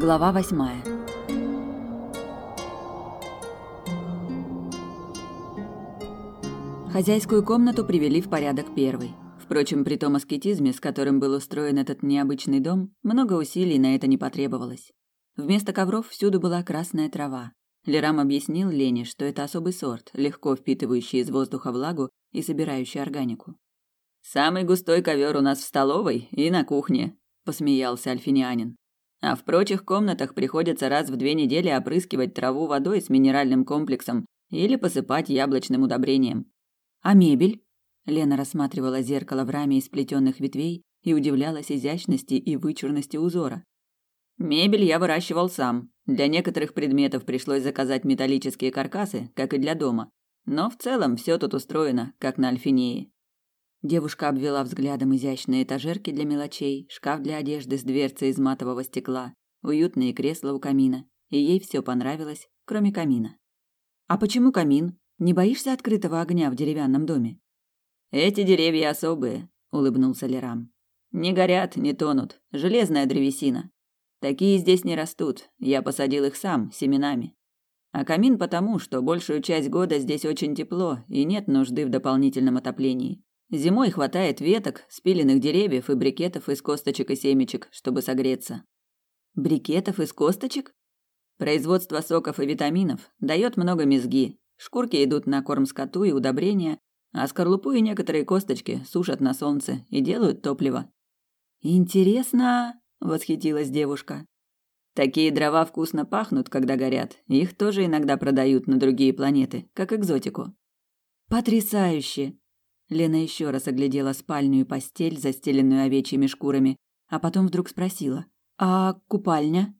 Глава восьмая. Хозяйскую комнату привели в порядок первой. Впрочем, при том аскетизме, с которым был устроен этот необычный дом, много усилий на это не потребовалось. Вместо ковров всюду была красная трава. Лерам объяснил Лене, что это особый сорт, легко впитывающий из воздуха влагу и собирающий органику. «Самый густой ковер у нас в столовой и на кухне», – посмеялся альфинянин. А в прочих комнатах приходится раз в две недели опрыскивать траву водой с минеральным комплексом или посыпать яблочным удобрением. А мебель? Лена рассматривала зеркало в раме из плетённых ветвей и удивлялась изящности и вычурности узора. Мебель я выращивал сам. Для некоторых предметов пришлось заказать металлические каркасы, как и для дома. Но в целом все тут устроено, как на Альфинее. Девушка обвела взглядом изящные этажерки для мелочей, шкаф для одежды с дверцей из матового стекла, уютные кресла у камина, и ей все понравилось, кроме камина. А почему камин? Не боишься открытого огня в деревянном доме? Эти деревья особые, улыбнулся Лерам. Не горят, не тонут, железная древесина. Такие здесь не растут. Я посадил их сам семенами. А камин потому, что большую часть года здесь очень тепло и нет нужды в дополнительном отоплении. Зимой хватает веток, спиленных деревьев и брикетов из косточек и семечек, чтобы согреться. Брикетов из косточек? Производство соков и витаминов дает много мезги. Шкурки идут на корм скоту и удобрения, а скорлупу и некоторые косточки сушат на солнце и делают топливо. Интересно, восхитилась девушка. Такие дрова вкусно пахнут, когда горят. Их тоже иногда продают на другие планеты, как экзотику. Потрясающе, Лена еще раз оглядела спальню и постель, застеленную овечьими шкурами, а потом вдруг спросила: "А купальня?"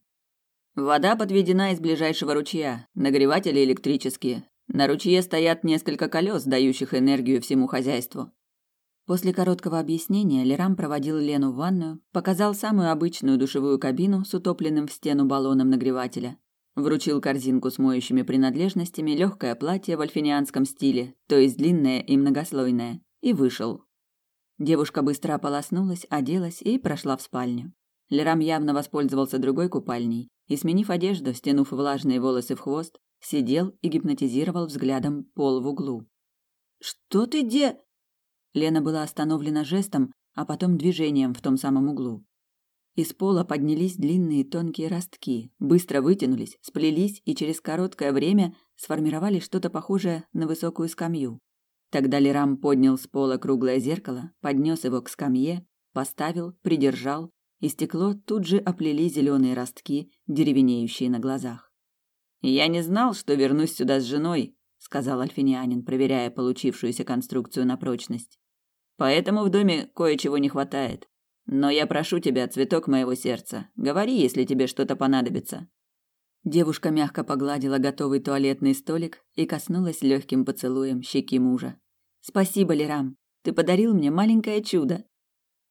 Вода подведена из ближайшего ручья, нагреватели электрические. На ручье стоят несколько колес, дающих энергию всему хозяйству. После короткого объяснения Лерам проводил Лену в ванную, показал самую обычную душевую кабину с утопленным в стену баллоном нагревателя. Вручил корзинку с моющими принадлежностями, легкое платье в альфинианском стиле, то есть длинное и многослойное, и вышел. Девушка быстро ополоснулась, оделась и прошла в спальню. Лерам явно воспользовался другой купальней и, сменив одежду, стянув влажные волосы в хвост, сидел и гипнотизировал взглядом пол в углу. «Что ты де...» Лена была остановлена жестом, а потом движением в том самом углу. Из пола поднялись длинные тонкие ростки, быстро вытянулись, сплелись и через короткое время сформировали что-то похожее на высокую скамью. Тогда Лерам поднял с пола круглое зеркало, поднес его к скамье, поставил, придержал, и стекло тут же оплели зеленые ростки, деревенеющие на глазах. «Я не знал, что вернусь сюда с женой», — сказал альфинианин, проверяя получившуюся конструкцию на прочность. «Поэтому в доме кое-чего не хватает. Но я прошу тебя, цветок моего сердца, говори, если тебе что-то понадобится. Девушка мягко погладила готовый туалетный столик и коснулась легким поцелуем щеки мужа. Спасибо, Лерам. Ты подарил мне маленькое чудо.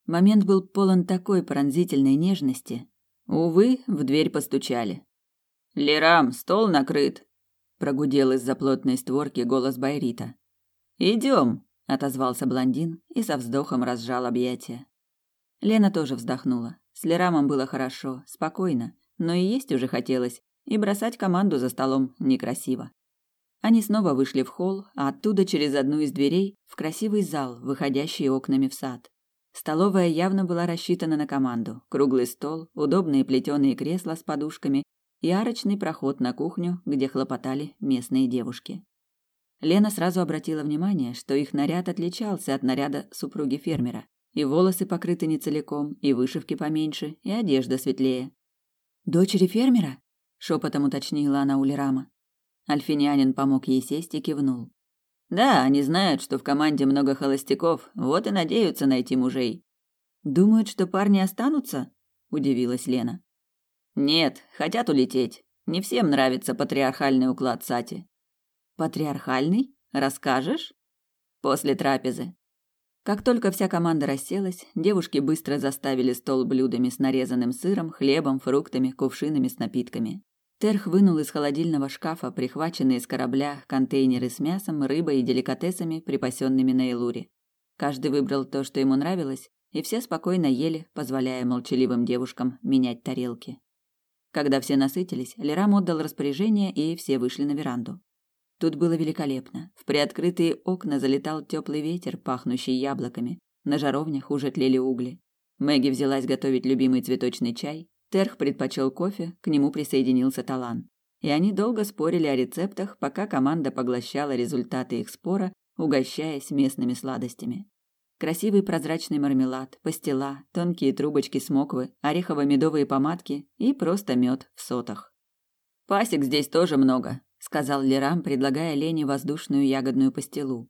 Момент был полон такой пронзительной нежности. Увы, в дверь постучали. Лерам, стол накрыт, прогудел из-за плотной створки голос Байрита. Идем, отозвался блондин и со вздохом разжал объятия. Лена тоже вздохнула. С Лерамом было хорошо, спокойно, но и есть уже хотелось, и бросать команду за столом некрасиво. Они снова вышли в холл, а оттуда через одну из дверей в красивый зал, выходящий окнами в сад. Столовая явно была рассчитана на команду. Круглый стол, удобные плетеные кресла с подушками и арочный проход на кухню, где хлопотали местные девушки. Лена сразу обратила внимание, что их наряд отличался от наряда супруги фермера. И волосы покрыты не целиком, и вышивки поменьше, и одежда светлее. «Дочери фермера?» — шепотом уточнила она у Лерама. Альфинянин помог ей сесть и кивнул. «Да, они знают, что в команде много холостяков, вот и надеются найти мужей». «Думают, что парни останутся?» — удивилась Лена. «Нет, хотят улететь. Не всем нравится патриархальный уклад Сати». «Патриархальный? Расскажешь?» «После трапезы. Как только вся команда расселась, девушки быстро заставили стол блюдами с нарезанным сыром, хлебом, фруктами, кувшинами с напитками. Терх вынул из холодильного шкафа прихваченные с корабля контейнеры с мясом, рыбой и деликатесами, припасенными на Элуре. Каждый выбрал то, что ему нравилось, и все спокойно ели, позволяя молчаливым девушкам менять тарелки. Когда все насытились, Лерам отдал распоряжение, и все вышли на веранду. Тут было великолепно. В приоткрытые окна залетал теплый ветер, пахнущий яблоками. На жаровнях уже тлели угли. Мэгги взялась готовить любимый цветочный чай. Терх предпочел кофе, к нему присоединился Талан. И они долго спорили о рецептах, пока команда поглощала результаты их спора, угощаясь местными сладостями. Красивый прозрачный мармелад, пастила, тонкие трубочки смоквы, орехово-медовые помадки и просто мед в сотах. «Пасек здесь тоже много», сказал Лерам, предлагая Лене воздушную ягодную пастилу.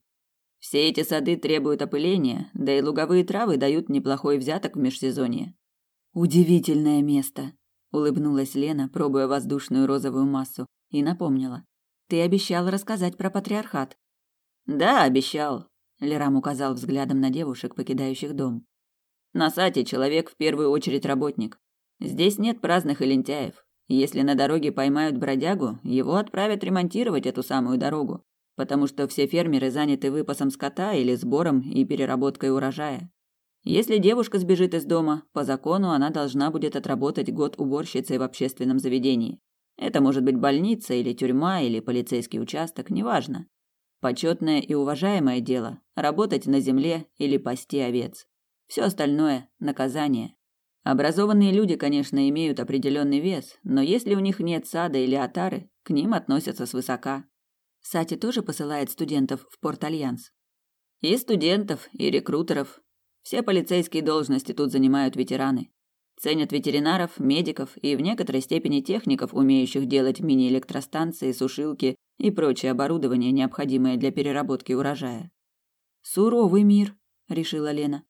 Все эти сады требуют опыления, да и луговые травы дают неплохой взяток в межсезонье. Удивительное место, улыбнулась Лена, пробуя воздушную розовую массу, и напомнила: "Ты обещал рассказать про патриархат". "Да, обещал", Лерам указал взглядом на девушек, покидающих дом. "На сате человек в первую очередь работник. Здесь нет праздных и лентяев. Если на дороге поймают бродягу, его отправят ремонтировать эту самую дорогу, потому что все фермеры заняты выпасом скота или сбором и переработкой урожая. Если девушка сбежит из дома, по закону она должна будет отработать год уборщицей в общественном заведении. Это может быть больница или тюрьма или полицейский участок, неважно. Почетное и уважаемое дело – работать на земле или пасти овец. Все остальное – наказание. Образованные люди, конечно, имеют определенный вес, но если у них нет сада или отары, к ним относятся свысока. Сати тоже посылает студентов в Порт-Альянс. И студентов, и рекрутеров. Все полицейские должности тут занимают ветераны. Ценят ветеринаров, медиков и в некоторой степени техников, умеющих делать мини-электростанции, сушилки и прочее оборудование, необходимое для переработки урожая. «Суровый мир», — решила Лена.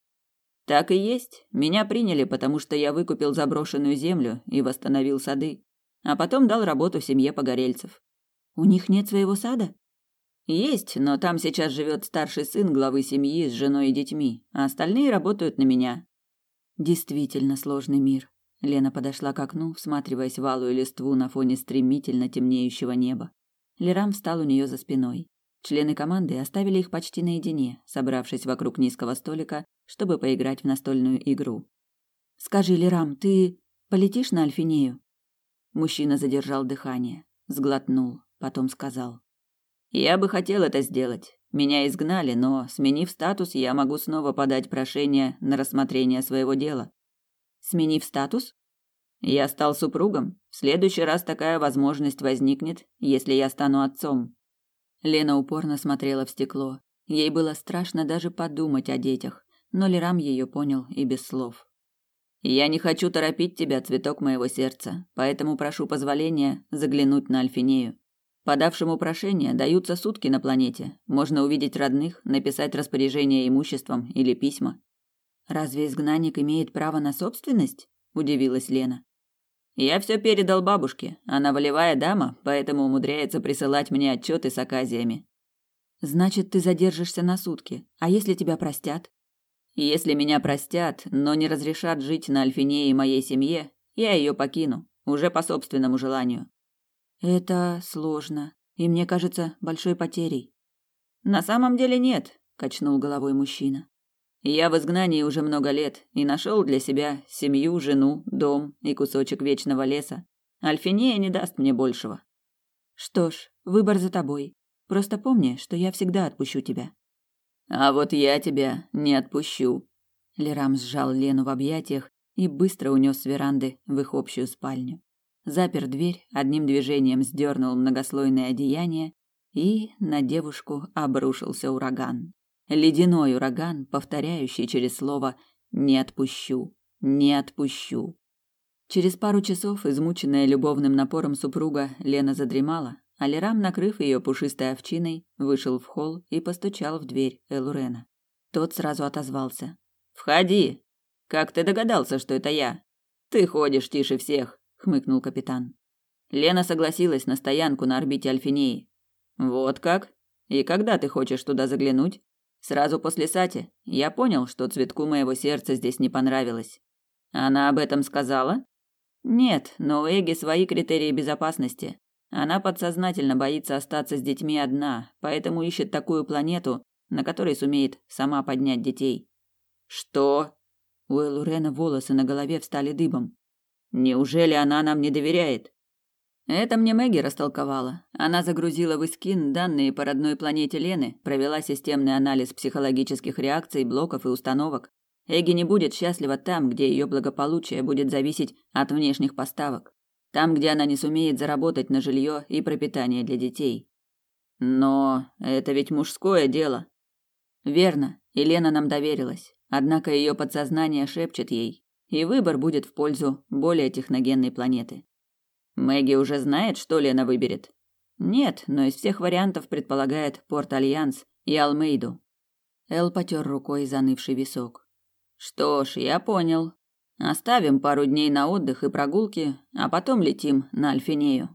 Так и есть. Меня приняли, потому что я выкупил заброшенную землю и восстановил сады, а потом дал работу семье погорельцев. У них нет своего сада? Есть, но там сейчас живет старший сын главы семьи с женой и детьми, а остальные работают на меня. Действительно сложный мир. Лена подошла к окну, всматриваясь в алую листву на фоне стремительно темнеющего неба. Лерам встал у нее за спиной. Члены команды оставили их почти наедине, собравшись вокруг низкого столика чтобы поиграть в настольную игру. Скажи, Лерам, ты полетишь на Альфинею? Мужчина задержал дыхание, сглотнул, потом сказал: "Я бы хотел это сделать. Меня изгнали, но, сменив статус, я могу снова подать прошение на рассмотрение своего дела. Сменив статус? Я стал супругом. В следующий раз такая возможность возникнет, если я стану отцом. Лена упорно смотрела в стекло. Ей было страшно даже подумать о детях но Лерам ее понял и без слов. Я не хочу торопить тебя, цветок моего сердца, поэтому прошу позволения заглянуть на Альфинею. Подавшему прошение даются сутки на планете. Можно увидеть родных, написать распоряжение имуществом или письма. Разве изгнанник имеет право на собственность? удивилась Лена. Я все передал бабушке. Она волевая дама, поэтому умудряется присылать мне отчеты с оказиями. Значит, ты задержишься на сутки. А если тебя простят? Если меня простят, но не разрешат жить на Альфине и моей семье, я ее покину, уже по собственному желанию. Это сложно, и мне кажется большой потерей. На самом деле нет, качнул головой мужчина. Я в изгнании уже много лет и нашел для себя семью, жену, дом и кусочек вечного леса. Альфинея не даст мне большего. Что ж, выбор за тобой. Просто помни, что я всегда отпущу тебя. А вот я тебя не отпущу. Лерам сжал Лену в объятиях и быстро унес с веранды в их общую спальню. Запер дверь, одним движением сдернул многослойное одеяние, и на девушку обрушился ураган. Ледяной ураган, повторяющий через слово «не отпущу, не отпущу». Через пару часов, измученная любовным напором супруга, Лена задремала, Алирам, накрыв ее пушистой овчиной, вышел в холл и постучал в дверь Элурена. Тот сразу отозвался. «Входи! Как ты догадался, что это я?» «Ты ходишь тише всех», — хмыкнул капитан. Лена согласилась на стоянку на орбите Альфинеи. «Вот как? И когда ты хочешь туда заглянуть?» «Сразу после Сати. Я понял, что цветку моего сердца здесь не понравилось». «Она об этом сказала?» «Нет, но у Эги свои критерии безопасности. Она подсознательно боится остаться с детьми одна, поэтому ищет такую планету, на которой сумеет сама поднять детей. Что? У Элурена волосы на голове встали дыбом. Неужели она нам не доверяет? Это мне Мэгги растолковала. Она загрузила в Искин данные по родной планете Лены, провела системный анализ психологических реакций, блоков и установок. Эгги не будет счастлива там, где ее благополучие будет зависеть от внешних поставок. Там, где она не сумеет заработать на жилье и пропитание для детей. Но это ведь мужское дело. Верно, Елена нам доверилась. Однако ее подсознание шепчет ей, и выбор будет в пользу более техногенной планеты. Мэгги уже знает, что Лена выберет. Нет, но из всех вариантов предполагает Порт Альянс и Алмейду. Эл потер рукой занывший висок. Что ж, я понял. Оставим пару дней на отдых и прогулки, а потом летим на Альфинею.